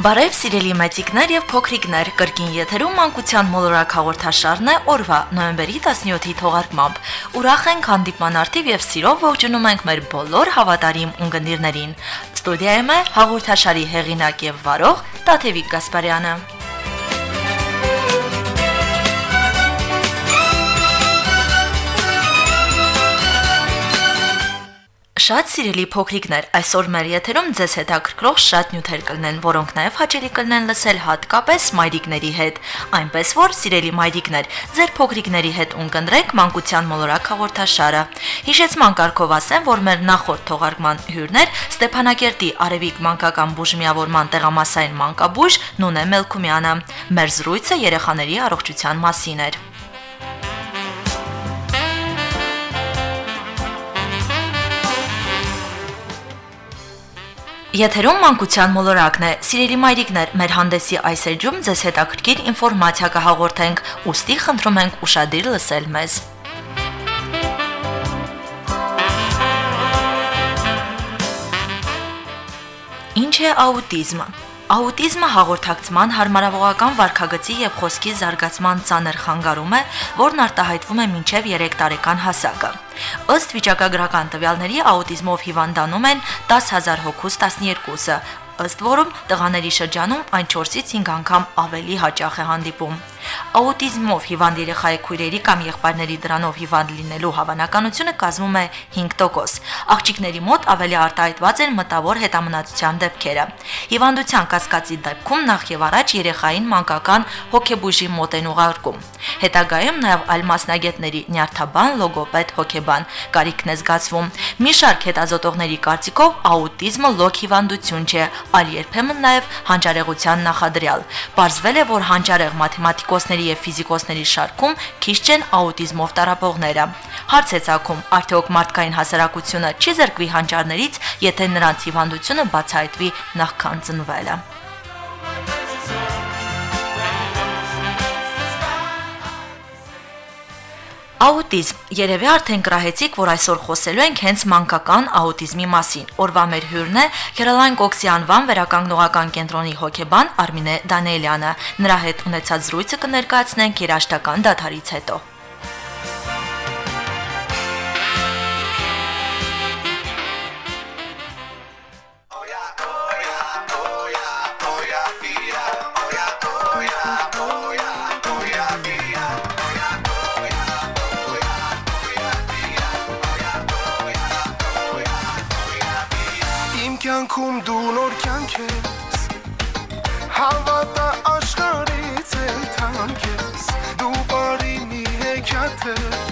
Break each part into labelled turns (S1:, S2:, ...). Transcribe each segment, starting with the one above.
S1: Բարև սիրելի մեծիկներ եւ փոքրիկներ, կրկին եթերում մանկության մոլորակ հաղորդաշարն է օրվա նոյեմբերի 17-ի թողարկմամբ։ Ուրախ ենք հանդիպման արդիվ եւ սիրով ողջունում ենք մեր բոլոր հավատարիմ ունգընիրներին։ Ստուդիայում է հաղորդաշարի հեղինակ եւ վարող Տաթևիկ Գասպարյանը։ Շատ սիրելի փոքրիկներ, այսօր մեր եթերում ձեզ հետաքրքրող շատ նյութեր կլինեն, որոնք նաև հաճելի կլինեն լսել հատկապես մայրիկների հետ։ Այնպես որ, սիրելի մայրիկներ, ձեր փոքրիկների հետ ունկնդրեք մանկության մոլորակ հաղորդաշարը։ Հիշեցման կարգով ասեմ, որ մեր նախորդ թողարկման հյուրներ Ստեփանակերտի Արևիկ մանկական բուժմիավորման տեղամասային մանկաբույժ Նունե Մելքումյանը։ Մեր զրույցը երեխաների առողջության մասին էր։ Եթերում մանկության մոլորակն է։ Սիրելի մայրիկներ, մեր հանդեսի այս էջում ձեզ հետաքրքիր ինֆորմացիա կհաղորդենք, ուստի խնդրում ենք ուշադիր լսել մեզ։ Ինչ է աուտիզմը։ Աուտիզմը հաղորդակցման հարմարավողական վարքագծի եւ խոսքի զարգացման ծանր խանգարում է, որն արտահայտվում է մինչեւ 3 տարեկան հասակը։ Ըստ վիճակագրական տվյալների աուտիզմով հիվանդանում են 10000 հոգուց 12-ը, ըստ որում տղաների շրջանում այն 4-ից 5 անգամ ավելի հաճախ է հանդիպում։ Աուտիզմով հիվանդ երեխայի քույրերի կամ եղբայրների դրանով հիվանդ լինելու հավանականությունը կազմում է 5%։ Աղջիկների մոտ ավելի արտահայտված են մտավոր հետամնացության դեպքերը։ Հիվանդության կասկածի դեպքում նախ եւ առաջ երեխային մանկական հոգեբույժի մոտ են ուղարկում։ Հետագայում նաեւ այլ մասնագետների նյարդաբան, լոգոպեդ, հոգեբան կարիքն է զգացվում։ Մի շարք հետազոտողների կարծիքով աուտիզմը լոկ հիվանդություն չէ, այլ երբեմն նաեւ հանճարեղության նախադրյալ։ Պարզվել է, որ հանճարեղ մաթեմատիկոսների եւ ֆիզիկոսների շարքում քիչ չեն աուտիզմով տարապողները։ Հարց է ցակում, արդյոք մարդկային հասարակությունը չի զրկվի հանճարներից, եթե նրանց հիվանդությունը բացահայտվի նախքան ծնվելը։ Աուտիզմ։ Երևի արդեն գրահեցիք, որ այսօր խոսելու ենք հենց մանկական աուտիզմի մասին։ Օրվա մեր հյուրն է Քերոլայն Կոքսի անվան վերականգնողական կենտրոնի հոգեբան Արմինե Դանիելյանը։ Նրա հետ ունեցած զրույցը կներկայացնենք երաշտական դաթարից հետո։
S2: մի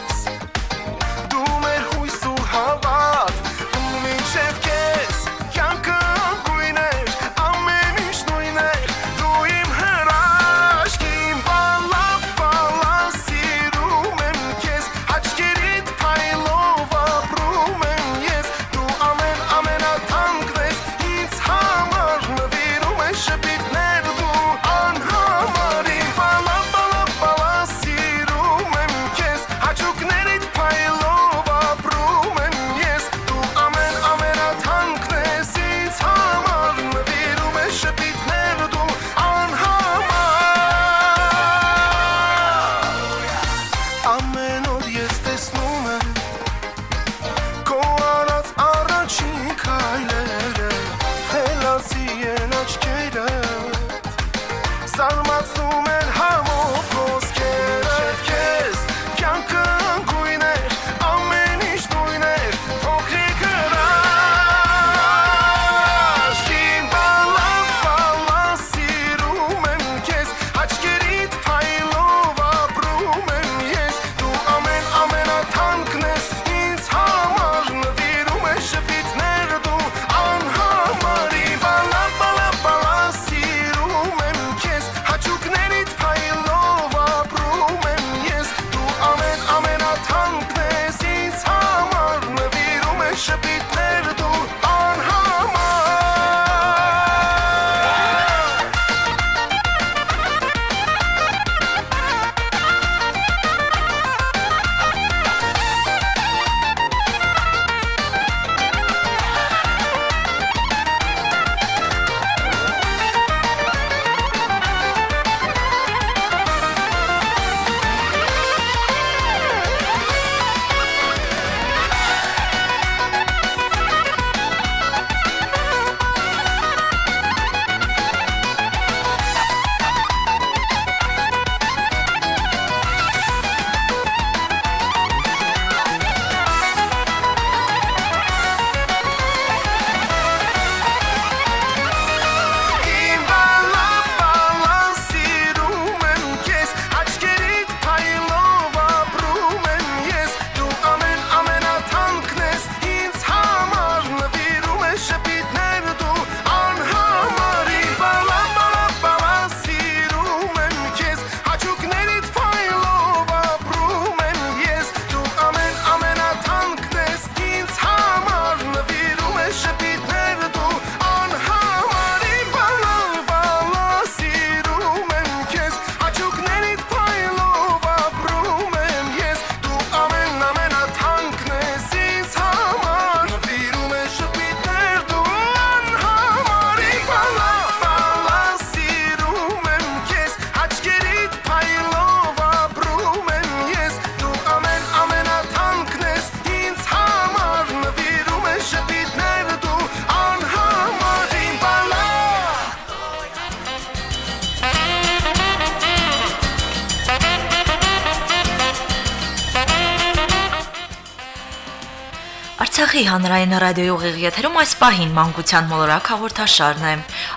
S1: Արցախի հանրային ռադիոյի ուղիղ եթերում այս պահին մանկության մոլորակ հաղորդաշարն է։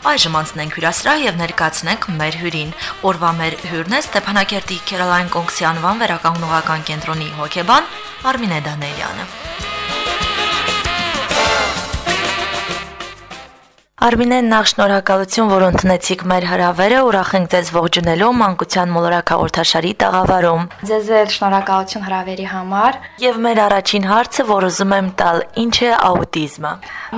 S1: Այժմ անցնենք հյուրասրահ եւ ներկայացնենք մեր հյուրին։ Օրվա մեր հյուրն է Ստեփանակերտի Քերալայն Կոնքսյանվան վերականգնողական կենտրոնի հոգեբան Արմինե Դանելյանը։ Արմինեն նախ շնորհակալություն, որ ընդունեցիք մեր հրավերը, ուրախ ենք ձեզ ողջունելու մանկության մոլորակ հաղորդաշարի տաղավարում։
S3: Ձեզ էլ շնորհակալություն հրավերի համար։
S1: Եվ մեր առաջին հարցը, որ ուզում եմ տալ, ինչ է աուտիզմը։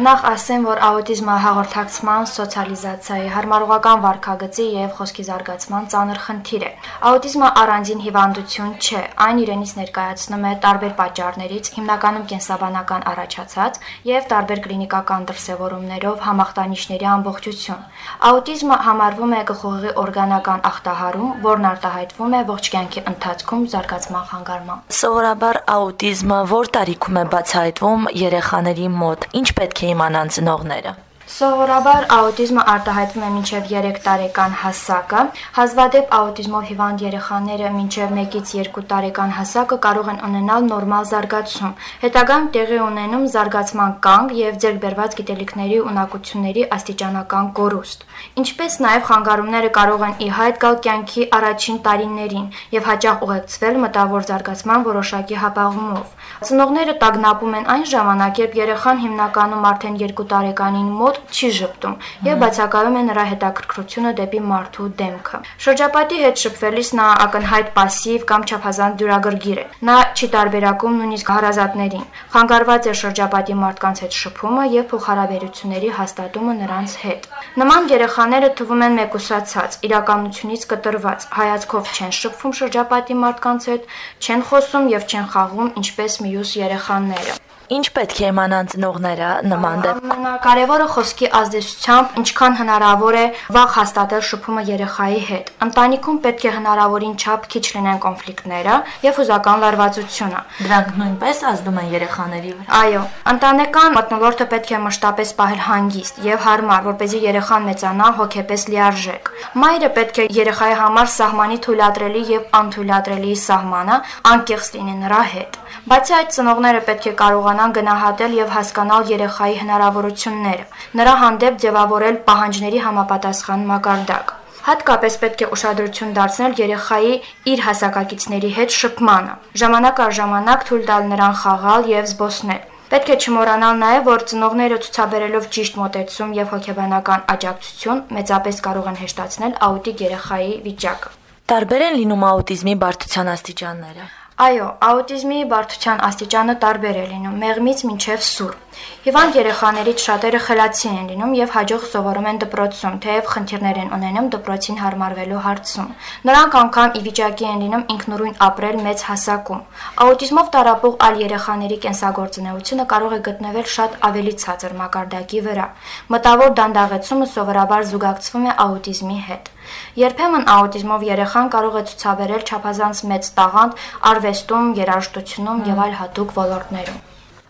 S3: Նախ ասեմ, որ աուտիզմը հաղորդակցման, սոցիալիզացիայի, հարմարողական վարքագծի եւ խոսքի զարգացման ծանր խնդիր է։ Աուտիզմը առանձին հիվանդություն չէ, այն իրենից ներկայացնում է տարբեր պատճառներից, հիմնականում կենսաբանական առաջացած եւ տարբեր կլինիկական դրսևորումներով համախտանիշ հատկանիշների ամբողջություն։ Աուտիզմը համարվում է գլխուղի օրգանական ախտահարում, որն արտահայտվում է ողջ կյանքի ընթացքում զարգացման խանգարմամբ։
S1: Սովորաբար աուտիզմը որ տարիքում է բացահայտվում երեխաների մոտ։ Ինչ պետք է իմանան ծնողները։
S3: Սովորաբար աուտիզմը արտահայտվում է մինչև 3 տարեկան հասակը։ Հազվադեպ աուտիզմով հիվանդ երեխաները մինչև 1-ից 2 տարեկան հասակը կարող են ունենալ նորմալ զարգացում։ Հետագայում տեղի ունենում զարգացման կանգ եւ ձեռքբերված գիտելիքների ունակությունների աստիճանական կորուստ։ Ինչպես նաեւ խանգարումները կարող են ի հայտ գալ կյանքի առաջին տարիներին եւ հաճախ ուղեկցվել մտավոր զարգացման որոշակի հապաղումով։ Ծնողները տագնապում են այն ժամանակ, երբ երեխան հիմնականում արդեն 2 տարեկանին մոտ չի ճպտում եւ բացակայում է նրա հետաքրքրությունը դեպի մարդու դեմքը։ Շրջապատի հետ շփվելիս նա ակնհայտ пассив կամ չափազանց դյուրագրգիռ է։ Նա չի տարբերակում նույնիսկ հարազատներին։ Խանգարված է շրջապատի մարդկանց հետ շփումը եւ փոխհարաբերությունների հաստատումը նրանց հետ։ Նման երեխաները թվում են մեկուսացած, իրականությունից կտրված, հայացքով չեն շփվում շրջապատի մարդկանց հետ, չեն խոսում եւ չեն խաղում ինչպես մյուս երեխաները։
S1: Ինչ պետք է իմանան ծնողները նման դեպքում։
S3: Ամենակարևորը խոսքի ազդեցությամբ ինչքան հնարավոր է վաղ հաստատել շփումը երեխայի հետ։ Ընտանիքում պետք է հնարավորին չափ քիչ լինեն կոնֆլիկտները եւ հուզական լարվածությունը։
S1: Դրանք նույնպես ազդում են երեխաների վրա։
S3: Այո, ընտանեկան մտնոլորտը պետք է մշտապես պահել հանգիստ եւ հարմար, որպեսզի երեխան մեծանա հոգեպես լիարժեք։ Մայրը պետք է երեխայի համար սահմանի թույլատրելի եւ անթույլատրելի սահմանը անկեղծ լինի նրա հետ։ Բացի այդ, ծնողները պետք է կարողանան գնահատել եւ հասկանալ երեխայի հնարավորությունները, նրա հանդեպ ձևավորել պահանջների համապատասխան մակարդակ։ Հատկապես պետք է ուշադրություն դարձնել երեխայի իր հասակակիցների հետ շփմանը։ Ժամանակ առ ժամանակ թույլ տալ նրան խաղալ եւ զբոսնել։ Պետք է չմոռանալ նաև, որ ծնողները ցուցաբերելով ճիշտ մոտեցում եւ հոգեբանական աջակցություն մեծապես կարող են հեշտացնել աուտիկ երեխայի վիճակը։
S1: Տարբեր են լինում աուտիզմի բարդության աստիճանները։
S3: Այո, աուտիզմի բարդության աստիճանը տարբեր է լինում՝ մեղմից մինչև սուր։ Հիվանդ երեխաներից շատերը խելացի են լինում եւ հաջող սովորում են դպրոցում, թեև խնդիրներ են ունենում դպրոցին հարմարվելու հարցում։ Նրանք անգամ ի վիճակի են լինում ինքնուրույն ապրել մեծ հասակում։ Աուտիզմով տարապող այլ երեխաների կենսագործունեությունը կարող է գտնվել շատ ավելի ցածր մակարդակի վրա։ Մտավոր դանդաղեցումը սովորաբար զուգակցվում է աուտիզմի հետ։ Երբեմն աուտիզմով երեխան կարող է ցուցաբերել չափազանց մեծ տաղանդ արվեստում, երաժշտությունում եւ այլ հատուկ ոլորտներում։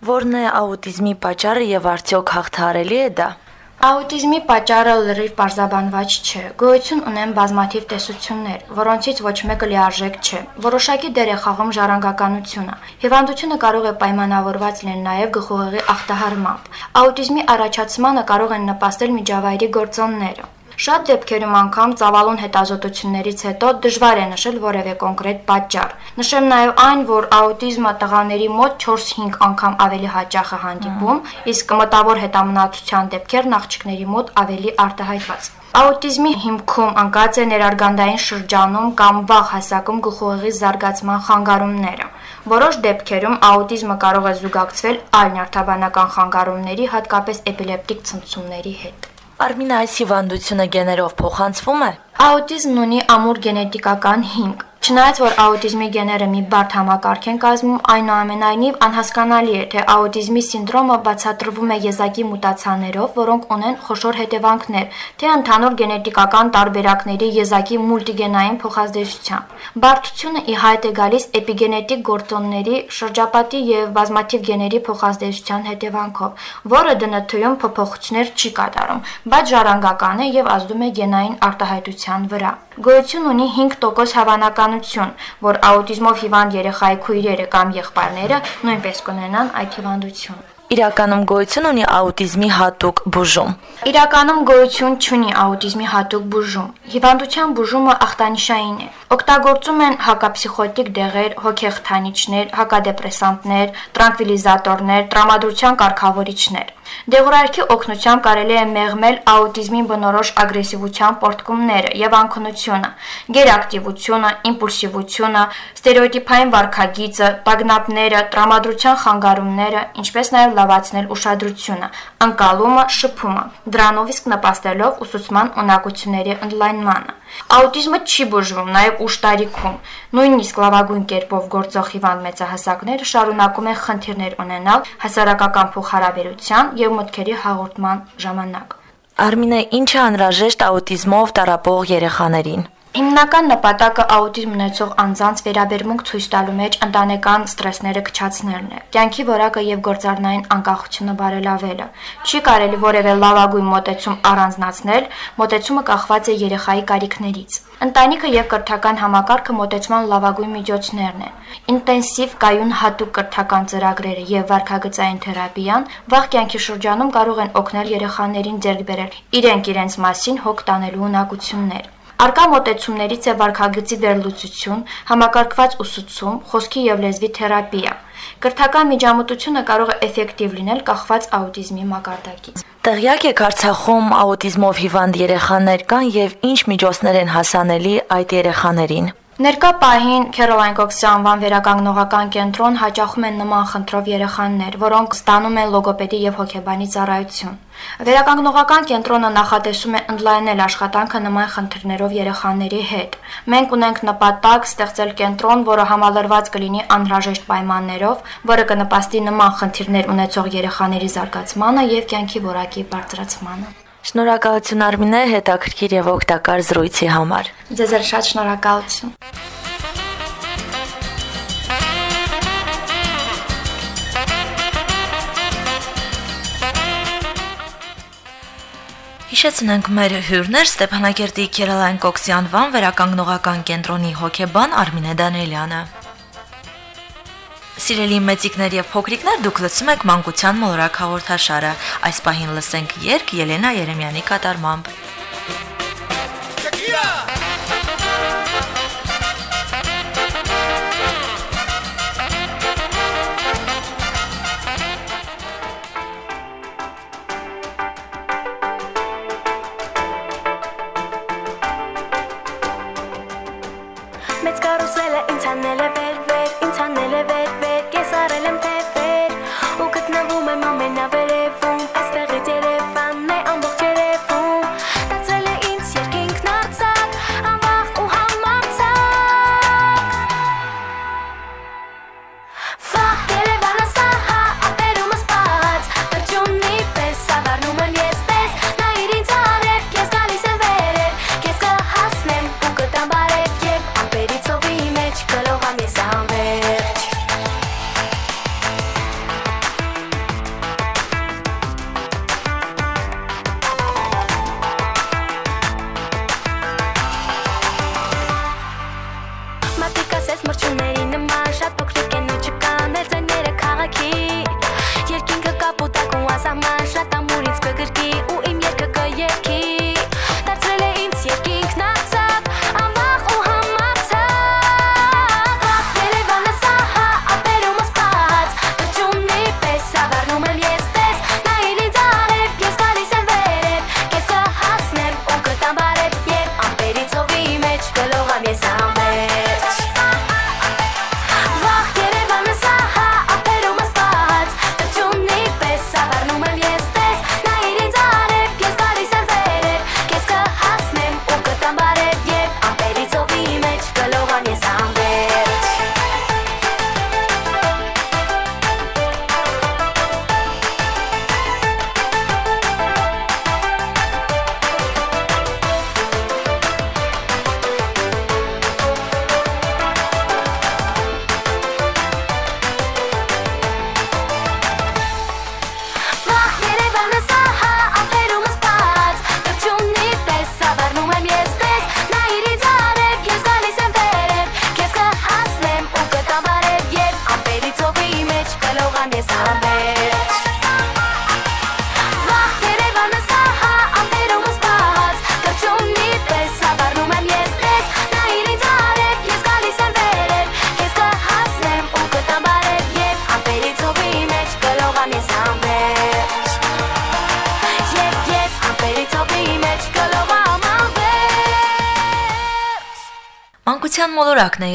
S1: Որն է աուտիզմի պատճառը եւ արդյոք հաղթահարելի է դա։
S3: Աուտիզմի պատճառը լրիվ պարզաբանված չէ։ Գոյություն ունեն բազմաթիվ տեսություններ, որոնցից ոչ մեկը լիարժեք չէ։ Որոշակի դեր է խաղում ժառանգականությունը։ Հիվանդությունը կարող է պայմանավորված լինել նաև գլխուղեղի ախտահարմամբ։ Աուտիզմի առաջացմանը կարող են նպաստել միջավայրի գործոնները։ Շատ դեպքերում անգամ ծավալուն հետազոտություններից հետո դժվար է նշել որևէ կոնկրետ պատճառ։ Նշեմ նաև այն, որ աուտիզմը տղաների մոտ 4-5 անգամ ավելի հաճախ է հանդիպում, իսկ մտավոր հետամնացության դեպքերն աղջիկների մոտ ավելի արտահայտված։ Աուտիզմի հիմքում անկած է ներարգանդային շրջանում կամ վաղ հասակում գլխուղեղի զարգացման խանգարումները։ Որոշ դեպքերում աուտիզմը կարող է զուգակցվել այլ նյարդաբանական խանգարումների, հատկապես էպիլեպտիկ ցնցումների հետ։
S1: Արմինա այս հիվանդությունը գեներով փոխանցվում է։
S3: Աուտիզմն ունի ամուր գենետիկական հիմք։ Չնայած որ աուտիզմի գեները մի բարդ համակարգ են կազմում, այնուամենայնիվ անհասկանալի է, թե աուտիզմի սինդրոմը բացատրվում է եզակի մուտացիաներով, որոնք ունեն խոշոր հետևանքներ, թե ընդհանուր գենետիկական տարբերակների եզակի մուլտիգենային փոխազդեցությամբ։ Բարդությունը ի հայտ է գալիս էպիգենետիկ գործոնների, շրջապատի եւ բազմաթիվ գեների փոխազդեցության հետևանքով, որը ԴՆԹ-ում փոփոխություններ չի կատարում, բայց ժառանգական է եւ ազդում է գենային արտահայտության վրա։ Գոյություն ունի 5% հավանականություն, որ աուտիզմով հիվանդ երեխայի քույրերը կամ եղբայրները նույնպես կունենան այդ հիվանդություն։
S1: Իրականում գոյություն ունի աուտիզմի հատուկ բուժում։
S3: Իրականում գոյություն չունի աուտիզմի հատուկ բուժում։ Հիվանդության բուժումը ախտանշային է։ Օգտագործում են հակապսիխոտիկ դեղեր, հոգեխթանիչներ, հակադեպրեսանտներ, տրանկվիլիզատորներ, տրամադրության կարգավորիչներ։ Դեղորայքի օգնությամբ կարելի է մեղմել աուտիզմի բնորոշ ագրեսիվության պորտկումները եւ անքնությունը, գերակտիվությունը, իմպուլսիվությունը, ստերեոտիպային վարքագիծը, տագնապները, տրամադրության խանգարումները, ինչպես նաեւ լավացնել ուշադրությունը, ընկալումը, շփումը, դրանով իսկ նպաստելով ուսուցման ունակությունների ընդլայնմանը։ Աուտիզմը չի բուժվում նաև ուշ տարիքում։ Նույնիսկ լավագույն կերպով գործող հիվանդ մեծահասակները շարունակում են խնդիրներ ունենալ հասարակական փոխհարաբերության եւ մտքերի հաղորդման ժամանակ։
S1: Արմինե, ինչ է անհրաժեշտ աուտիզմով տարապող երեխաներին։
S3: Հիմնական նպատակը աուտիզմ ունեցող անձանց վերաբերմունք ցույց տալու մեջ ընտանեկան ստրեսները քչացնելն է։ Կյանքի որակը եւ գործառնային անկախությունը բարելավելը։ Չի կարելի որևէ լավագույն մոտեցում առանձնացնել, մոտեցումը կախված է երեխայի կարիքներից։ Ընտանիքը եւ կրթական համակարգը մոտեցման լավագույն միջոցներն են։ Ինտենսիվ կայուն հատուկ կրթական ծրագրերը եւ վարքագծային թերապիան վաղ կյանքի շրջանում կարող են օգնել երեխաներին ձեռք բերել իրենք իրենց մասին հոգ տանելու ունակություններ։ Արկա մոտեցումներից է վարքագծի վերլուծություն, համակարգված ուսուցում, խոսքի եւ լեզվի թերապիա։ Կրթական միջամտությունը կարող է էֆեկտիվ լինել կախված աուտիզմի մակարդակից։
S1: Տեղյակ եք Արցախում աուտիզմով հիվանդ երեխաներ կան եւ ինչ միջոցներ են հասանելի այդ երեխաներին։
S3: Ներկա պահին Քերոլայն Կոքսի անվան վերականգնողական կենտրոն հաճախում են նման խնդրով երեխաներ, որոնք ստանում են լոգոպեդի եւ հոգեբանի ծառայություն։ Վերականգնողական կենտրոնը նախատեսում է ընդլայնել աշխատանքը նման խնդիրներով երեխաների հետ։ Մենք ունենք նպատակ ստեղծել կենտրոն, որը համալրված կլինի անհրաժեշտ պայմաններով, որը կնպաստի նման խնդիրներ ունեցող երեխաների զարգացմանը եւ կյանքի որակի բարձրացմանը։
S1: Շնորհակալություն Արմինե հետաքրքիր եւ օգտակար զրույցի համար։
S3: Ձեզ էլ շատ շնորհակալություն։
S1: Հիշեցնենք մեր հյուրներ Ստեփանակերտի Քերալայն Կոքսյան վան վերականգնողական կենտրոնի հոկեբան Արմինե Դանելյանը։ Սիրելի մեծիկներ եւ փոքրիկներ, դուք լսում եք Մանկության մոլորակ հաղորդաշարը։ Այս պահին լսենք երգ Ելենա Երեմյանի կատարմամբ։
S4: Մեծ կարուսելը ինձ անել է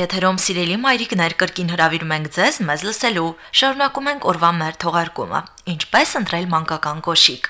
S1: եթերում սիրելի մայրիկներ կրկին հրավիրում ենք ձեզ մեզ լսելու։ Շարունակում ենք օրվա մեր թողարկումը։ Ինչպես ընտրել մանկական կոշիկ։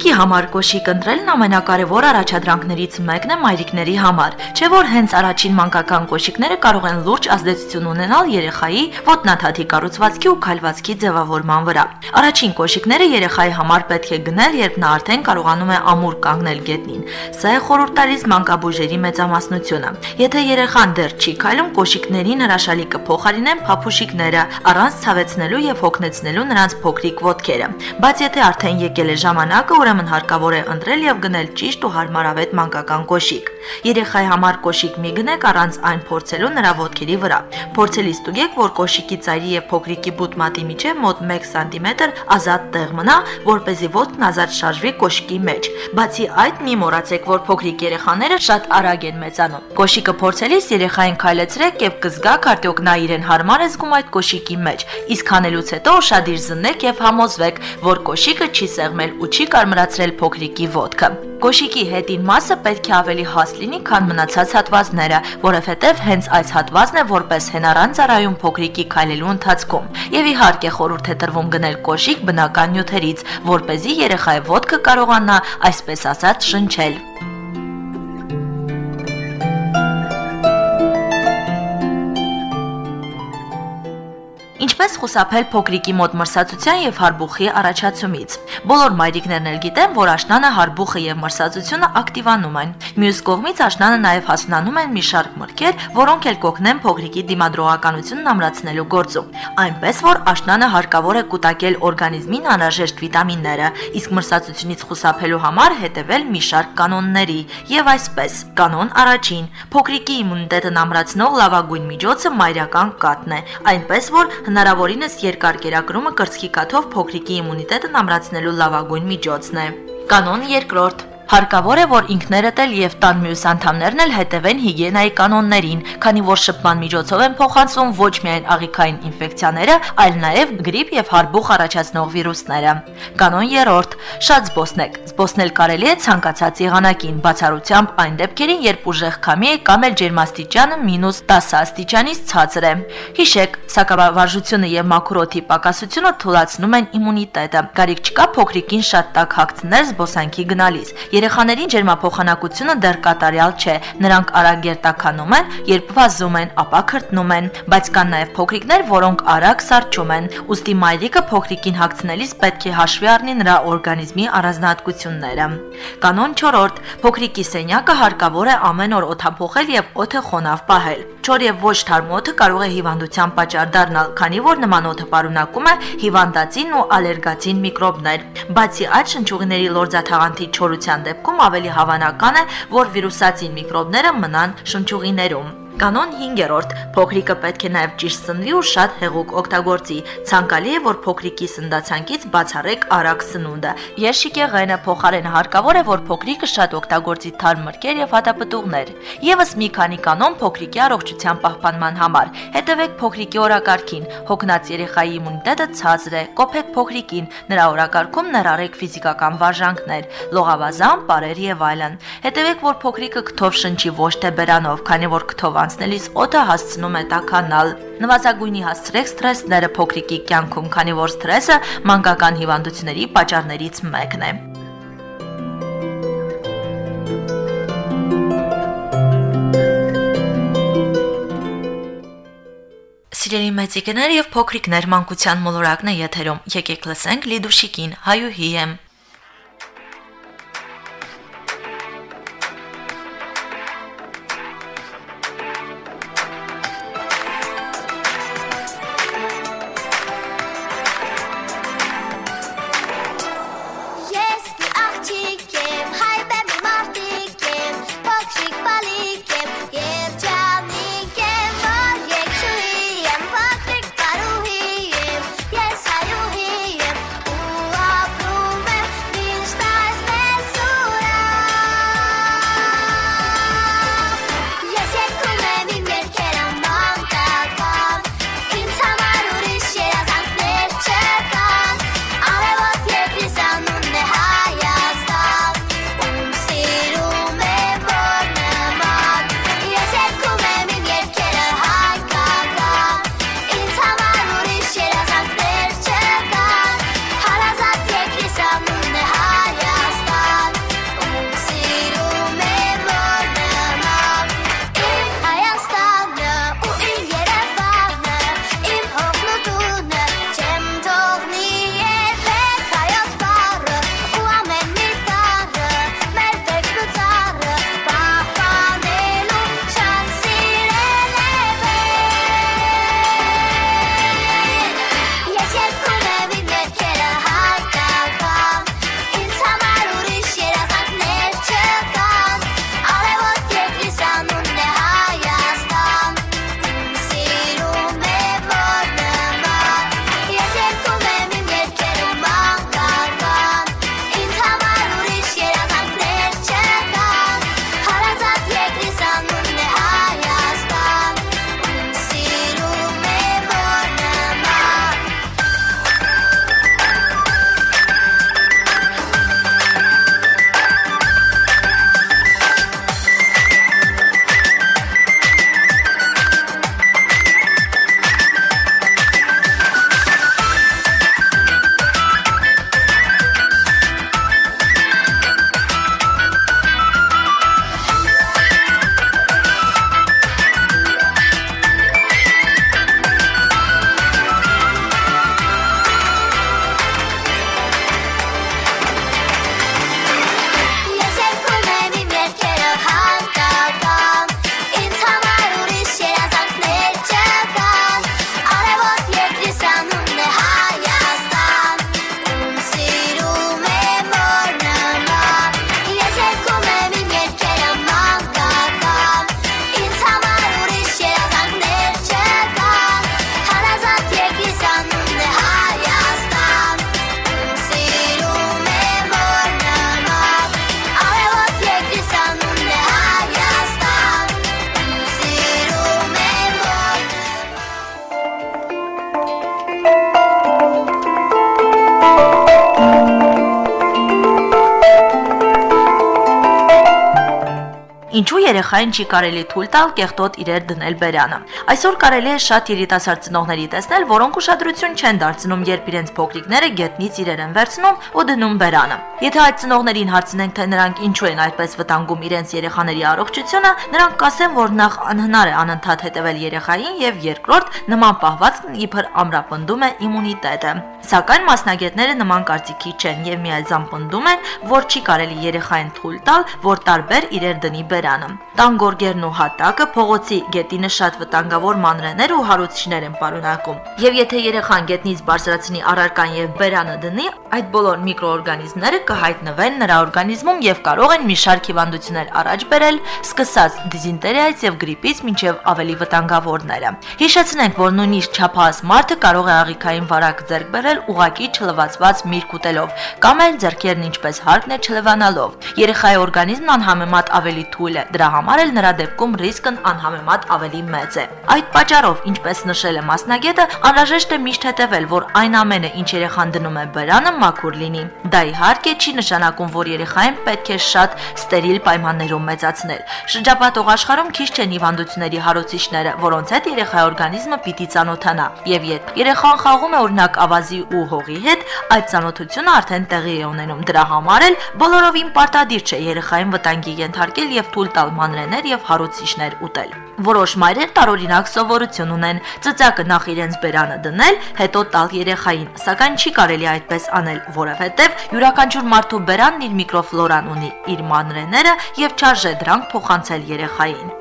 S1: Փոքրիկի համար կոշիկ ընտրելն ամենակարևոր առաջադրանքներից մեկն է մայրիկների համար, չէ՞ որ հենց առաջին մանկական կոշիկները կարող են լուրջ ազդեցություն ունենալ երեխայի ոտնաթաթի կառուցվածքի ու քայլվածքի ձևավորման վրա։ Առաջին կոշիկները երեխայի համար պետք է գնել, երբ նա արդեն կարողանում է ամուր կանգնել գետնին։ Սա է խորհուրդ տալիս մանկաբույժերի մեծամասնությունը։ Եթե երեխան դեռ չի քայլում, կոշիկներին հրաշալի կփոխարինեն փափուշիկները, առանց ցավեցնելու եւ հոգնեցնելու նրանց փոքրիկ ոտքերը։ Բայց եթե արդեն եկել է ժամանակը, ուրեմն հարկավոր է ընտրել եւ գնել ճիշտ ու հարմարավետ մանկական կոշիկ։ Երեխայի համար կոշիկ մի գնեք առանց այն փորձելու նրա ոտքերի վրա։ Փորձելիս ստուգեք, որ կոշիկի ծայրի եւ փոքրիկի բութ մատի միջև մոտ 1 սանտիմետր ազատ տեղ մնա, որ เป զի ոտքն ազատ շարժվի կոշիկի մեջ։ Բացի այդ, մի մոռացեք, որ փոքրիկ երեխաները շատ արագ են մեծանում։ Կոշիկը փորձելիս երեխային քայլեցրեք եւ կզգաք արդյոք նա իրեն հարմար է զգում այդ կոշիկի մեջ։ Իսկ հանելուց հետո ուշադիր զննեք եւ համոզվեք, որ կոշիկը չի սեղմել ու չի կարմրացրել փոքրիկի ոտքը։ Կոշիկի հետին մասը պետք է ավելի հաստ լինի, քան մնացած հատվածները, որովհետև հենց այս հատվածն է որպես հենարան ծառայում փոքրիկի քայլելու ընթացքում։ Եվ իհարկե խորհուրդ է տրվում գնել կոշիկ բնական նյութերից, որ เป զի երեխայի ոտքը կարողանա այսպես ասած շնչել։ Ինչպես խուսափել փոքրիկի մոտ մրսածության եւ հարբուխի առաջացումից։ Բոլոր մայրիկներն էլ գիտեն, որ աշնանը հարբուխը եւ մրսածությունը ակտիվանում են։ Մյուս կողմից աշնանը նաեւ հասունանում են մի շարք մրգեր, որոնք էլ կօգնեն փոքրիկի դիմադրողականությունն ամրացնելու գործում։ Այնպես որ աշնանը հարկավոր է կուտակել օրգանիզմին անհրաժեշտ վիտամինները, իսկ մրսածությունից խուսափելու համար հետևել մի շարք կանոնների։ Եվ այսպես, կանոն առաջին. փոքրիկի իմունիտետն ամրացնող լավագույն միջոցը մայրական կաթն է, այնպես որ հնարավորինս երկար կերակրումը կրծքի կաթով փոքրիկի իմունիտետն ամրացնելու լավագույն միջոցն է։ Կանոն երկրորդ Հարկավոր է, որ ինքներդ էլ եւ տան մյուս անդամներն էլ հետևեն հիգիենայի կանոններին, քանի որ շփման միջոցով են փոխանցվում ոչ միայն աղիքային ինֆեկցիաները, այլ նաեւ գրիպ եւ հարբուխ առաջացնող վիրուսները։ Կանոն 3. Շատ զբոսնեք։ Զբոսնել կարելի է ցանկացած եղանակին, բացառությամբ այն դեպքերին, երբ ուժեղ քամի է կամ էլ ջերմաստիճանը -10 աստիճանից ցածր է։ Հիշեք, սակավարժությունը եւ մակրոթի պակասությունը թույլատրում են իմունիտետը։ Գարիք չկա փոքրիկին շատ տաք հագցնել զբոսանքի գնալիս։ Երեխաների ջերմափոխանակությունը դեռ կատարյալ չէ։ Նրանք արագ երտականում են, երբ վազում են, ապա քրտնում են, բայց կան նաև փոքրիկներ, որոնք արագ սառչում են։ Ոստի մայրիկը փոքրիկին հագցնելիս պետք է հաշվի առնի նրա օրգանիզմի առանձնահատկությունները։ Կանոն 4. Փոքրիկի սենյակը հարկավոր է ամեն օր օդափոխել եւ օդը խոնավ պահել։ Չոր եւ ոչ թարմ օդը կարող է հիվանդության պատճառ դառնալ, քանի որ նման օդը պարունակում է հիվանդացին ու ալերգացին միկրոբներ։ Բացի այդ, շնչուղիների լորձաթաղանթի չորության դեպքում ավելի հավանական է, որ վիրուսացին միկրոբները մնան շնչուղիներում։ Կանոն 5-րդ. Փոքրիկը պետք է նաև ճիշտ սնվի ու շատ հեղուկ օգտագործի։ Ցանկալի է, որ փոքրիկի սննդացանկից բացառեք արագ սնունդը։ Երշիկեղենը փոխարեն հարկավոր է, որ փոքրիկը շատ օգտագործի թարմ մրգեր եւ հատապտուղներ։ Եվս մի քանի կանոն փոքրիկի առողջության պահպանման համար։ Հետևեք փոքրիկի օրակարգին։ Հոգնած երեխայի իմունիտետը ցածր է։ Կոփեք փոքրիկին։ Նրա օրակարգում ներառեք ֆիզիկական վարժանքներ, լողավազան, պարեր եւ այլն։ Հետևեք, որ փոքրիկը քթով շնչի ոչ թե բերանով, քանի որ քթով անցնելիս օդը հասցնում է տականալ։ Նվազագույնի հասցրեք սթրեսները փոքրիկի կյանքում, քանի որ սթրեսը մանկական հիվանդությունների պատճառներից մեկն է։ Սիրելի մեծիկներ եւ փոքրիկներ մանկության մոլորակն է եթերում։ Եկեք լսենք Լիդուշիկին, հայուհի եմ։ Երեխային չի կարելի թույլ տալ կեղտոտ իրեր դնել բերանը։ Այսօր կարելի է շատ երիտասարդ ծնողների տեսնել, որոնք ուշադրություն չեն դարձնում, երբ իրենց փոքրիկները գետնից իրեր են վերցնում ու դնում բերանը։ Եթե այդ ծնողներին հարցնենք, թե նրանք ինչու են այդպես վտանգում իրենց երեխաների առողջությունը, նրանք կասեն, որ նախ անհնար է անընդհատ հետևել երեխային եւ երկրորդ նման պահվածքն իբր ամրապնդում է իմունիտետը։ Սակայն մասնագետները նման կարծիքի չեն եւ միայզան պնդում են, որ չի կարելի երեխային թույլ տալ, որ տարբեր իրեր դնի բերանը։ Տան գորգերն ու հատակը փողոցի գետինը շատ վտանգավոր մանրեներ ու հարուցիչներ են պարունակում։ Եվ եթե երեխան գետնից բարձրացնի առարկան եւ բերանը դնի, այդ բոլոր միկրոօրգանիզմները կհայտնվեն նրա օրգանիզմում եւ կարող են մի շարք հիվանդություններ առաջ բերել, սկսած դիզինտերիայից եւ գրիպից մինչեւ ավելի վտանգավորները։ Հիշեցնենք, որ նույնիսկ չափահաս մարդը կարող է աղիքային վարակ ձեռք բերել ուղակի չլվացված միրգ ուտելով կամ էլ ձեռքերն ինչպես հարկն է չլվանալով։ Երեխայի օրգանիզմն անհամեմատ ավելի թույլ է, դրա համար էլ նրա դեպքում ռիսկն անհամեմատ ավելի մեծ է։ Այդ պատճառով, ինչպես նշել է մասնագետը, անհրաժեշտ է միշտ հետևել, որ այն ամենը, ինչ երեխան դնում է բերանը, մաքուր լինի։ Դա իհարկե չի նշանակում, որ երեխային պետք է շատ ստերիլ պայմաններում մեծացնել։ Շրջապատող աշխարհում քիչ չեն հիվանդությունների հարուցիչները, որոնց հետ երեխայի օրգանիզմը պիտի ծանոթանա։ Եվ երբ երեխան խաղում է օրինակ ավազի ու հողի հետ, այդ ծանոթությունը արդեն տեղի է ունենում։ Դրա համար էլ բոլորովին պարտադիր չէ երեխային վտանգի ենթարկել եւ թույլ տալ մանրեներ եւ հարուցիչներ ուտել։ Որոշ մայրեր տարօրինակ սովորություն ունեն ծծակը նախ իրենց բերանը դնել, հետո տալ երեխային, սակայն չի կարելի այդպես անել, որովհետև յուրաքանչյուր մարդու բերանն իր միկրոֆլորան ունի, իր մանրեները եւ չարժե դրանք փոխանցել երեխային։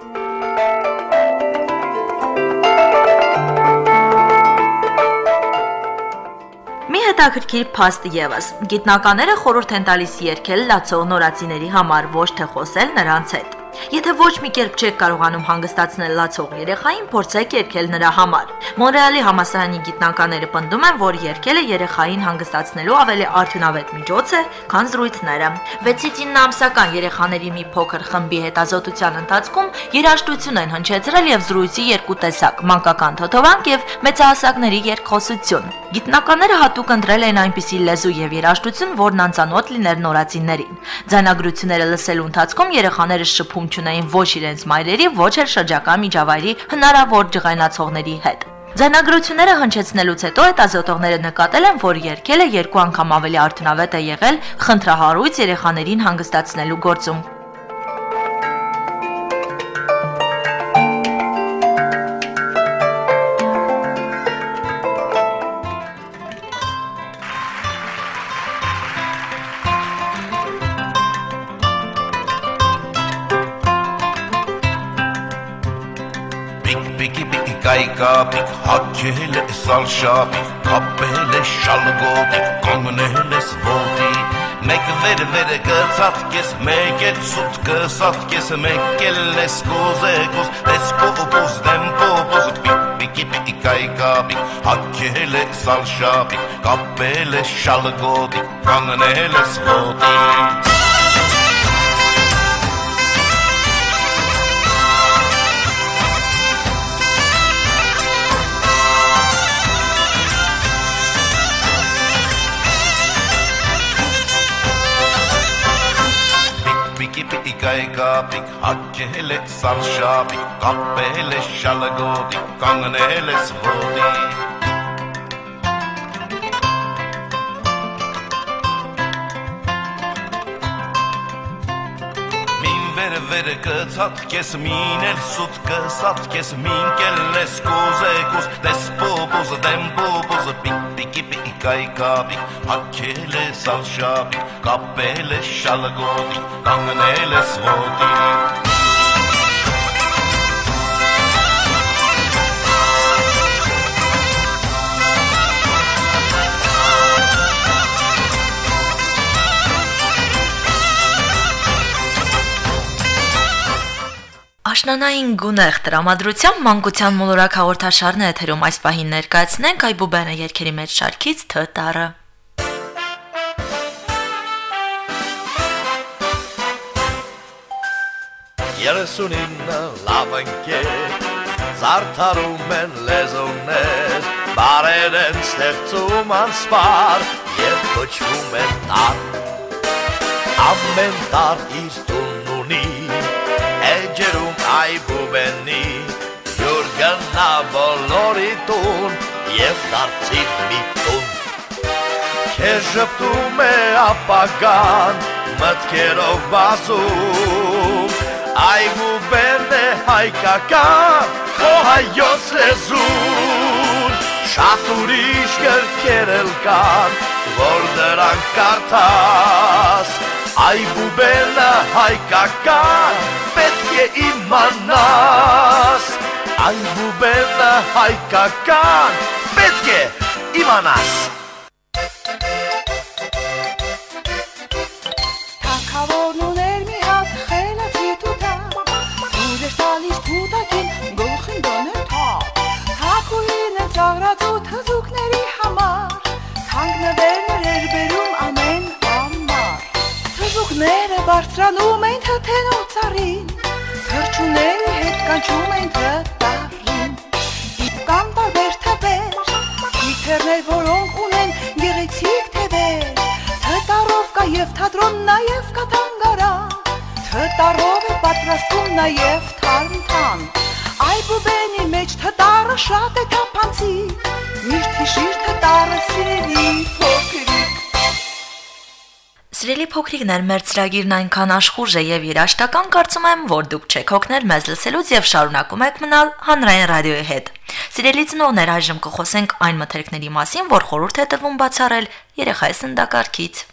S1: հետաքրքիր փաստ եւս։ Գիտնականները խորհուրդ են տալիս երկել լացող նորացիների համար, ոչ թե խոսել նրանց հետ։ Եթե ոչ մի կերպ չեք կարողանում հանգստացնել լացող երեխային, փորձեք երգել նրա համար։ Մոնրեալի համասարանի գիտնականները պնդում են, որ երգելը երեխային հանգստացնելու ավելի արդյունավետ միջոց է, քան զրույցները։ 6-ից 9 ամսական երեխաների մի փոքր խմբի հետազոտության ընթացքում երաժշտություն են հնչեցրել եւ զրույցի երկու տեսակ՝ մանկական թոթովանք եւ մեծահասակների երկխոսություն։ Գիտնականները հատուկ ընտրել են այնպիսի լեզու եւ երաժշտություն, որն անծանոթ լիներ նորացիներին։ Ձայնագրությունները լսելու ընթացքում երեխաները շփում չունեին ոչ իրենց մայրերի, ոչ էլ շրջակա միջավայրի հնարավոր ջղայնացողների հետ։ Ձայնագրությունները հնչեցնելուց հետո հետազոտողները նկատել են, որ երկելը երկու անգամ ավելի արդյունավետ է եղել խնդրահարույց երեխաներին հանգստացնելու գործում։
S5: պիկի կայկա պիկ հաճել է սալշապիկ կապել է շալգոտիկ կանգնել ես ոտի մեկ վեր վեր գծած կես մեկ էլ սուտ կսած կես մեկ էլ ես կոզեկոս դես պոպոս դեմ պոպոս պիկ պիկի պիկի կայկա պիկ հաճել է սալշապիկ կապել է շալգոտիկ կանգնել ես ոտի Պիկի պիկի կայկա պիկ հաճել է սալշապիկ վեր վեր կծած կես մին էլ սուտ կսած կես մին կել ես կոզեկոս դես պոպոզ դեմ պոպոզ պիկ պիկի պիկի կայկա պիկ հաճել է սալշապիկ կապել է շալգոտի կանգնել ես ոտի
S1: Աշնանային գունեղ տրամադրությամբ մանկության մոլորակ հաղորդաշարն է եթերում այս պահին ներկայացնենք Այբուբենը երկերի մեջ շարքից Թ տարը։
S6: Երեսունինը լավ ընկեր Զարդարում են լեզոներ Բարեր են ստեղծում անսպար Եվ կոչվում են տար Ամեն տար իր ունի Էջերում այ բուբենի Յուրգնա բոլորի տուն Եվ դարձիր մի տուն Քեզ ժպտում է ապագան Մտքերով բազում Այ բուբեն է հայկական Քո հայոց լեզուն Շատ ուրիշ գրքեր էլ կան Որ դրանք կարդաս Այ բուբենը հայկական Պետք է իմանաս Այ բուբենը հայկական Պետք է իմանաս
S7: Թակավորն ուներ մի հատ խելացի տուտա Ուր էր տալիս տուտակին գլխին դոներ թա Թակուին է ծաղրած ու թզուկների համար Թանգնվերներ Թզուկները բարձրանում էին թթեն ու ծառին Թրջուների հետ կանչում էին թտարին Իսկ կան տարբեր թվեր Միթերներ, որոնք ունեն գեղեցիկ թևեր Թտարով կա եւ թատրոն, նաեւ կա թանգարան Թտարով է պատրաստում նաեւ թարմթան Այ բուբենի մեջ թտարը շատ է թափանցի Միշտ հիշիր թտարը սիրելի փոքրիկ
S1: Սիրելի փոքրիկներ, մեր ծրագիրն այնքան աշխուժ է եւ երաշտական կարծում եմ, որ դուք չեք հոգնել մեզ լսելուց եւ շարունակում եք մնալ հանրային ռադիոյի հետ։ Սիրելի ծնողներ, այժմ կխոսենք այն մթերքների մասին, որ խորհուրդ է տվում բացառել երեխայի սննդակարգից։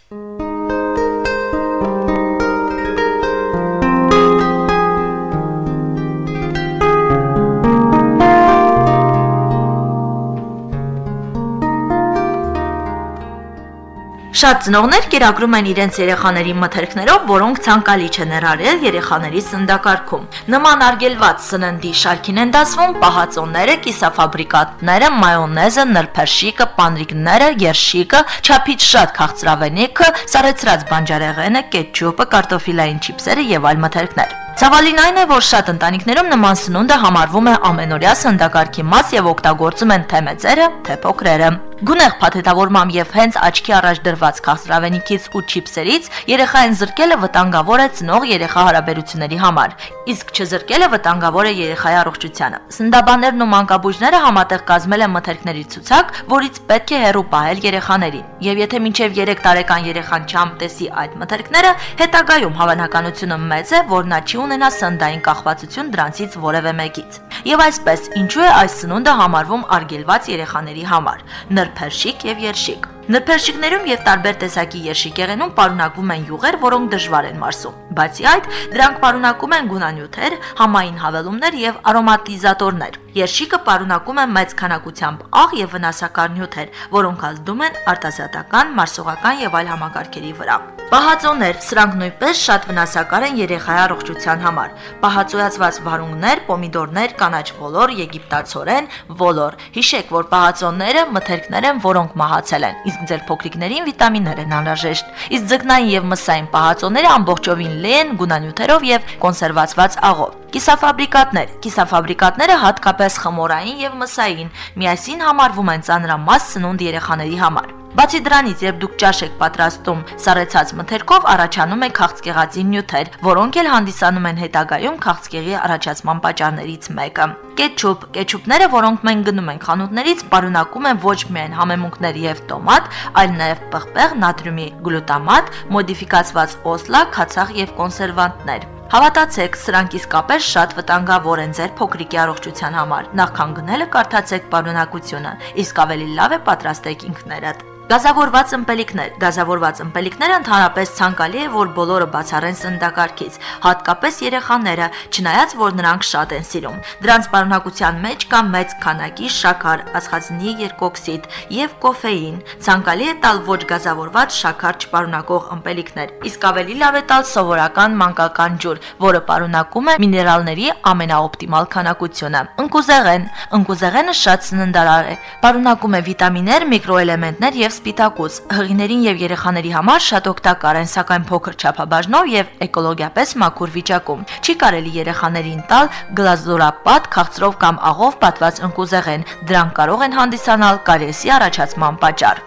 S1: Շատ ծնողներ կերակրում են իրենց երեխաների մթերքներով, որոնք ցանկալի չեն ներառել երեխաների սննդակարգում։ Նման արգելված սննդի շարքին են դասվում պահածոները, կիսաֆաբրիկատները, մայոնեզը, նրբերշիկը, պանրիկները, երշիկը, չափից շատ քաղցրավենիքը, սառեցրած բանջարեղենը, կետչուպը, կարտոֆիլային չիպսերը եւ այլ մթերքներ։ Ցավալին այն է, որ շատ ընտանիքներում նման սնունդը համարվում է ամենօրյա սննդակարգի մաս եւ օգտագործում են թե մեծերը, թե փոքրերը։ Գունեղ փաթեթավորմամբ եւ հենց աչքի առաջ դրված քաղցրավենիքից ու չիպսերից երեխային զրկելը վտանգավոր է ծնող երեխա հարաբերությունների համար, իսկ չզրկելը վտանգավոր է երեխայի առողջությանը։ Սննդաբաններն ու մանկաբույժները համատեղ կազմել են մթերքների ցուցակ, որից պետք է հեռու պահել երեխաներին։ Եվ եթե մինչև 3 տարեկան երեխան չամտեսի այդ մթերքները, հետագայում հավանականությունը մեծ է, որ նա չի ունենա սննդային կախվածություն դրանցից որևէ մեկից։ Եվ այսպես, ինչու է այս սնունդը համարվում արգելված երեխաների համար՝ նրբերշիկ եւ երշիկ։ Նրբերշիկներում եւ տարբեր տեսակի երշիկեղենում պարունակվում են յուղեր, որոնք դժվար են մարսում։ Բացի այդ, դրանք պարունակում են գունանյութեր, համային հավելումներ եւ արոմատիզատորներ։ Երշիկը պարունակում է մեծ քանակությամբ աղ եւ վնասակար նյութեր, որոնք ազդում են արտազատական, մարսողական եւ այլ համակարգերի վրա։ Պահածոներ, սրանք նույնպես շատ վնասակար են երեխայի առողջության համար։ Պահածոյացված վարունգներ, պոմիդորներ, կանաչ ոլոր, եգիպտացորեն, ոլոր։ Հիշեք, որ պահածոները մթերքներ են, որոնք մահացել են, իսկ ձեր փոքրիկներին վիտամիններ են անհրաժեշտ։ Իսկ ձկնային եւ մսային պահածոները ամբողջովին լի են գունանյութերով եւ կոնսերվացված աղով։ Կիսաֆաբրիկատներ Կիսաֆաբրիկատները հատկապես խմորային եւ մսային միասին համարվում են ծանրամաս սնունդ երեխաների համար։ Բացի դրանից, երբ դուք ճաշ եք պատրաստում սառեցած մթերքով, առաջանում է քաղցկեղածի նյութեր, որոնք էլ հանդիսանում են հետագայում քաղցկեղի առաջացման պատճառներից մեկը։ Կետչուպ Կետչուպները, որոնք մենք գնում ենք խանութներից, պարունակում են ոչ միայն համեմունքներ եւ տոմատ, այլ նաեւ պղպեղ, նատրիումի գլուտամատ, մոդիֆիկացված օսլա, քացախ եւ կոնսերվանտներ։ Հավատացեք, սրանք իսկապես շատ վտանգավոր են ձեր փոքրիկի առողջության համար։ Նախքան գնելը կարդացեք պարունակությունը, իսկ ավելի լավ է պատրաստեք ինքներդ։ Գազավորված ըմպելիքներ Գազավորված ըմպելիքները ընդհանրապես ցանկալի է, որ բոլորը բացառեն սննդակարգից, հատկապես երեխաները, չնայած որ նրանք շատ են սիրում։ Դրանց պարունակության մեջ կա մեծ քանակի շաքար, ածխածնի երկօքսիդ եւ կոֆեին։ Ցանկալի է տալ ոչ գազավորված շաքար չպարունակող ըմպելիքներ, իսկ ավելի լավ է տալ սովորական մանկական ջուր, որը պարունակում է միներալների ամենաօպտիմալ քանակությունը։ Ընկուզեղեն Ընկուզեղենը շատ սննդարար է, պարունակում է վիտամիններ, միկրոէլեմենտներ եւ սպիտակուց։ Հղիներին եւ երեխաների համար շատ օգտակար են, սակայն փոքր չափաբաժնով եւ էկոլոգիապես մաքուր վիճակում։ Չի կարելի երեխաներին տալ գլազորապատ, քաղցրով կամ աղով պատված ընկուզեղեն։ Դրանք կարող են հանդիսանալ կարիեսի առաջացման պատճառ։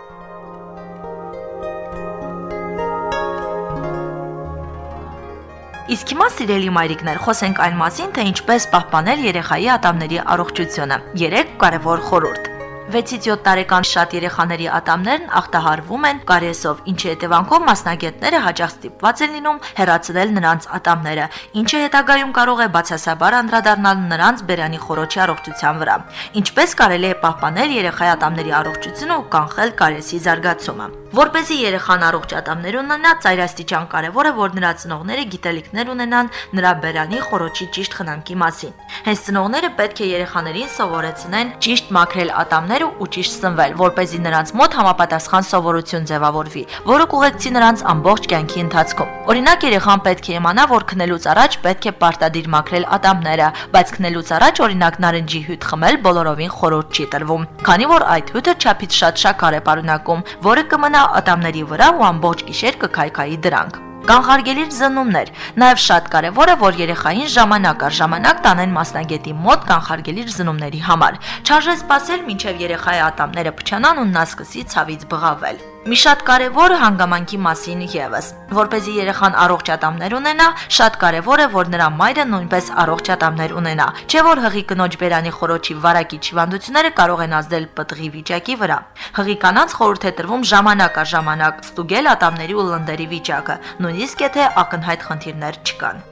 S1: Իսկ հիմա սիրելի մայրիկներ, խոսենք այն մասին, թե ինչպես պահպանել երեխայի ատամների առողջությունը։ 3 կարևոր խորհուրդ։ 6-ից 7 տարեկան շատ երեխաների ատամներն ախտահարվում են կարիեսով, ինչի հետևանքով մասնագետները հաճախ ստիպված են լինում հեռացնել նրանց ատամները, ինչը հետագայում կարող է բացասաբար անդրադառնալ նրանց բերանի խորոչի առողջության վրա։ Ինչպես կարելի է պահպանել երեխայի ատամների առողջությունը ու կանխել կարիեսի զարգացումը։ Որպեսզի երեխան առողջ ատամներ ունենա, ծայրաստիճան կարևոր է, որ նրա ծնողները գիտելիքներ ունենան նրա բերանի խորոչի ճիշտ խնամքի մասին։ Հենց ծնողները պետք է երեխաներին սովորեցնեն ճիշտ մաքրել ատամները սովորել ու ճիշտ սնվել, որ เป զի նրանց մոտ համապատասխան սովորություն ձևավորվի, որը կուղեկցի նրանց ամբողջ կյանքի ընթացքում։ Օրինակ երեխան պետք է իմանա, որ քնելուց առաջ պետք է պարտադիր մաքրել ատամները, բայց քնելուց առաջ օրինակ նարնջի հյութ խմել բոլորովին խորոտ չի տրվում, քանի որ այդ հյութը չափից շատ շաքար է պարունակում, որը կմնա ատամների վրա ու ամբողջ գիշեր կքայքայի դրանք։ Կանխարգելիչ զննումներ։ Նաև շատ կարևոր է, որ երեխային ժամանակ առ ժամանակ տանեն մասնագետի մոտ կանխարգելիչ զննումների համար։ Չարժե սպասել, մինչև երեխայի ատամները փչանան ու նա սկսի ցավից բղավել։ Մի շատ կարևոր հանգամանքի մասին եւս։ Որ เป զի երեխան առողջ ատամներ ունենա, շատ կարևոր է, որ նրա մայրը նույնպես առողջ ատամներ ունենա։ Չէ որ հղի կնոջ բերանի խորոչի վարակի հիվանդությունները կարող են ազդել պտղի վիճակի վրա։ Հղի կանանց խորհուրդ է տրվում ժամանակ առ ժամանակ ստուգել ատամների ու լնդերի վիճակը, նույնիսկ եթե ակնհայտ խնդիրներ չկան։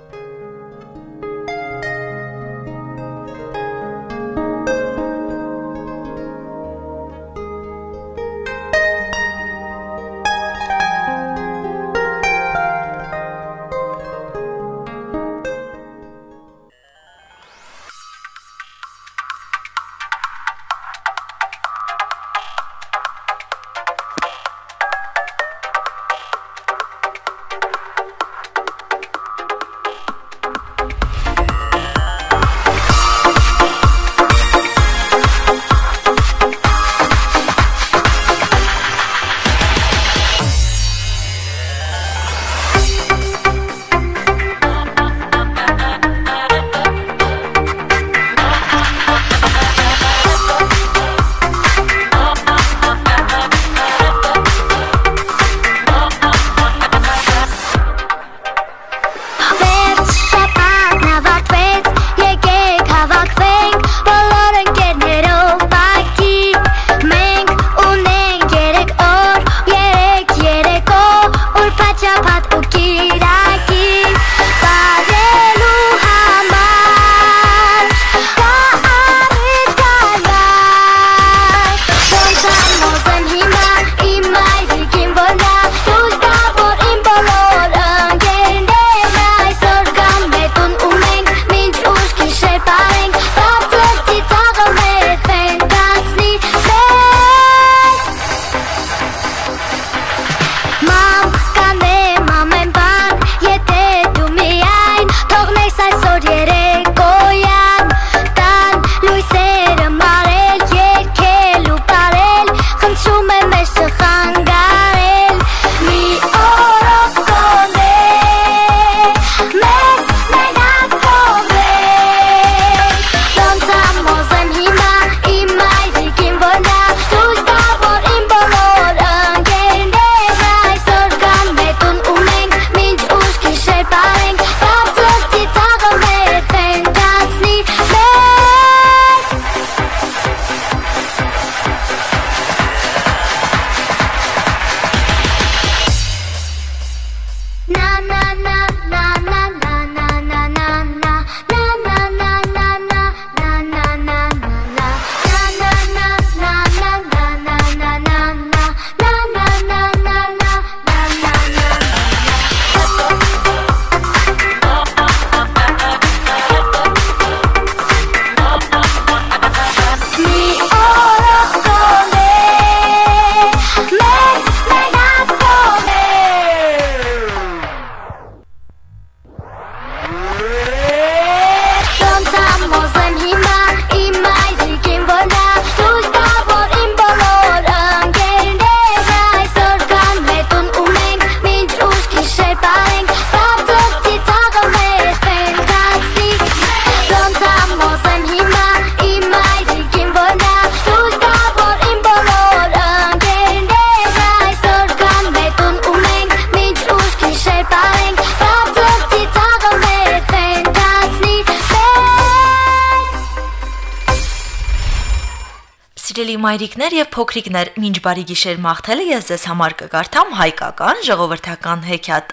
S1: մայրիկներ եւ փոքրիկներ, մինչ բարի գիշեր մաղթելը ես ձեզ համար կգարթամ հայկական ժողովրդական հեքիաթ։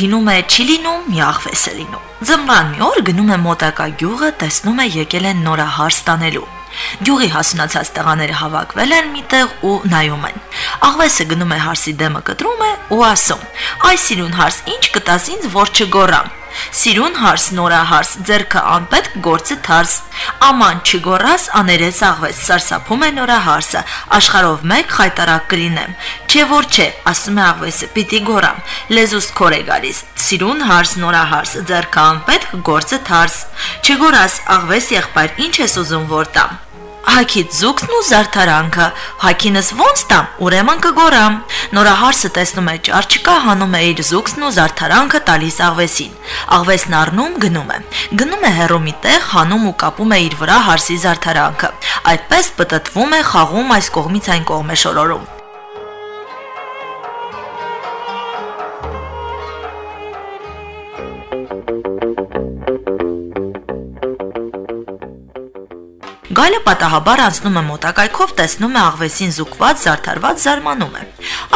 S1: Լինում է, չի լինում, մի աղվես է լինում։ Ձմռան մի օր գնում է մոտակա գյուղը, տեսնում է եկել են նորահար ստանելու։ Գյուղի հասունացած տղաները հավաքվել են միտեղ ու նայում են։ Աղվեսը գնում է հարսի դեմը կտրում է ու ասում. «Այ սիրուն հարս, ինչ կտաս ինձ, որ չգորամ»։ Սիրուն հարս, նորահարս, ձերքը անպետք գործը թարս։ Աման չգորաս, աներես աղվես, սարսափում է նորահարսը։ Աշխարով մեկ խայտարակ կլինեմ։ Չէ որ չէ, ասում է աղվեսը, պիտի գորամ։ Լեզուս քոր է գալիս։ Սիրուն հարս, նորահարս, ձերքը անպետք գործը թարս։ Չգորաս, աղվես եղբայր, ինչ ես ուզում որ տամ։ Հակից զուգն ու զարդարանքը, հակինս ոնց տամ, ուրեմն կգորամ։ Նորահարսը տեսնում է ճար չկա, հանում է իր զուգն ու զարդարանքը տալիս աղվեսին։ Աղվեսն առնում գնում է։ Գնում է հերո մի տեղ, հանում ու կապում է իր վրա հարսի զարդարանքը։ Այդպես պտտվում է, խաղում այս կողմից այն կողմ է շորորում։ Գայլը պատահաբար անցնում է մոտակայքով, տեսնում է աղվեսին զուգված, զարդարված, զարմանում է։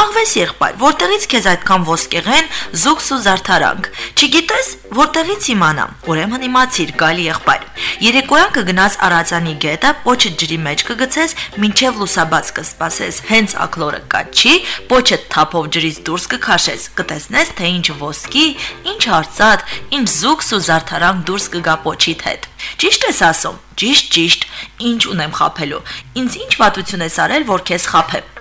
S1: Աղվես եղբայր, որտեղից քեզ այդքան ոսկեղեն, զուգս ու զարդարանք։ Չգիտես, որտեղից իմանամ։ Ուրեմն իմացիր, գայլի եղբայր։ Երեկոյան կգնաս Արածանի գետը, պոչը ջրի մեջ կգցես, մինչև լուսաբաց կսպասես։ Հենց ակլորը կաչի, պոչը թափով ջրից դուրս կքաշես, կտեսնես, թե ինչ ոսկի, ինչ արծաթ, ինչ զուգս ու զարդարանք դուրս կգա պոչիդ հետ։ Ճիշտ ես ասում։ Ճիշտ, ճիշտ։ Ինչ ունեմ խափելու։ Ինձ ինչ վատություն ես արել, որ քեզ խափեմ։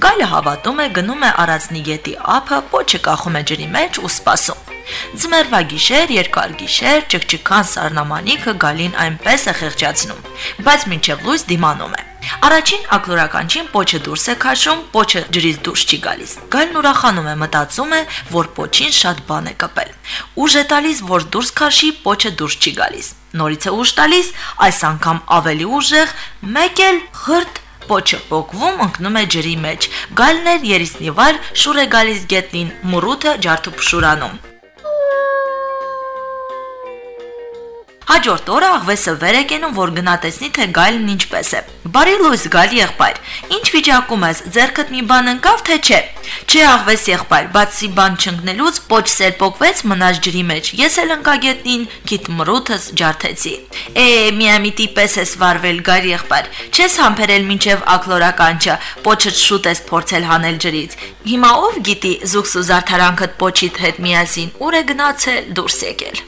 S1: Գայլը հավատում է, գնում է Արածնի գետի ափը, պոչը կախում է ջրի մեջ ու սպասում։ Ձմեռվա գիշեր, երկար գիշեր, ճկճկան սառնամանիքը գալին այնպես է խեղճացնում, բայց մինչև լույս դիմանում է։ Առաջին ակլորականչին պոչը դուրս է քաշում, պոչը ջրից դուրս չի գալիս։ Գալն ուրախանում է, մտածում է, որ պոչին շատ բան է կպել։ Ուժ է տալիս, որ դուրս քաշի, պոչը դուրս չի գալիս։ Նորից է ուժ տալիս, այս անգամ ավելի ուժեղ, մեկ էլ խրտ պոչը փոկվում ընկնում է ջրի մեջ։ Գալներ երիսնի վար շուր է գալիս գետնին, մուրութը ջարդուփշուրանում։ Հաջորդ օրը աղվեսը վեր է կենում, որ գնա տեսնի, թե գայլն ինչպես է։ Բարի լույս, գալ եղբայր։ Ինչ վիճակում ես, ձերքդ մի բան ընկավ, թե չէ։ Չէ, աղվես եղբայր, բացի բան չընկնելուց պոչ սերպոկվեց մնաց ջրի մեջ։ Ես էլ ընկա գետնին, քիթ մրութս ջարդեցի։ Է, միամիտի պես ես վարվել, գալ եղբայր։ Չես համբերել մինչև ակլորականչը, պոչը շուտ ես փորձել հանել ջրից։ Հիմա ով գիտի զուգս ու զարդարանքդ պոչիդ հետ միասին ուր է գնացել դուրս եկել։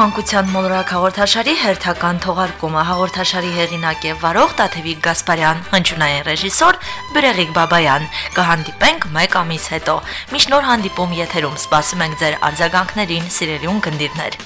S1: մանկության մոլորակ հաղորդաշարի հերթական թողարկումը։ Հաղորդաշարի հեղինակ եւ վարող Տաթևիկ Գասպարյան, հնչյունային ռեժիսոր Բրեգիկ Բաբայան։ Կհանդիպենք 1 ամիս հետո։ Միշտ նոր հանդիպում եթերում սպասում ենք ձեր արձագանքներին, սիրելի ունկնդիրներ։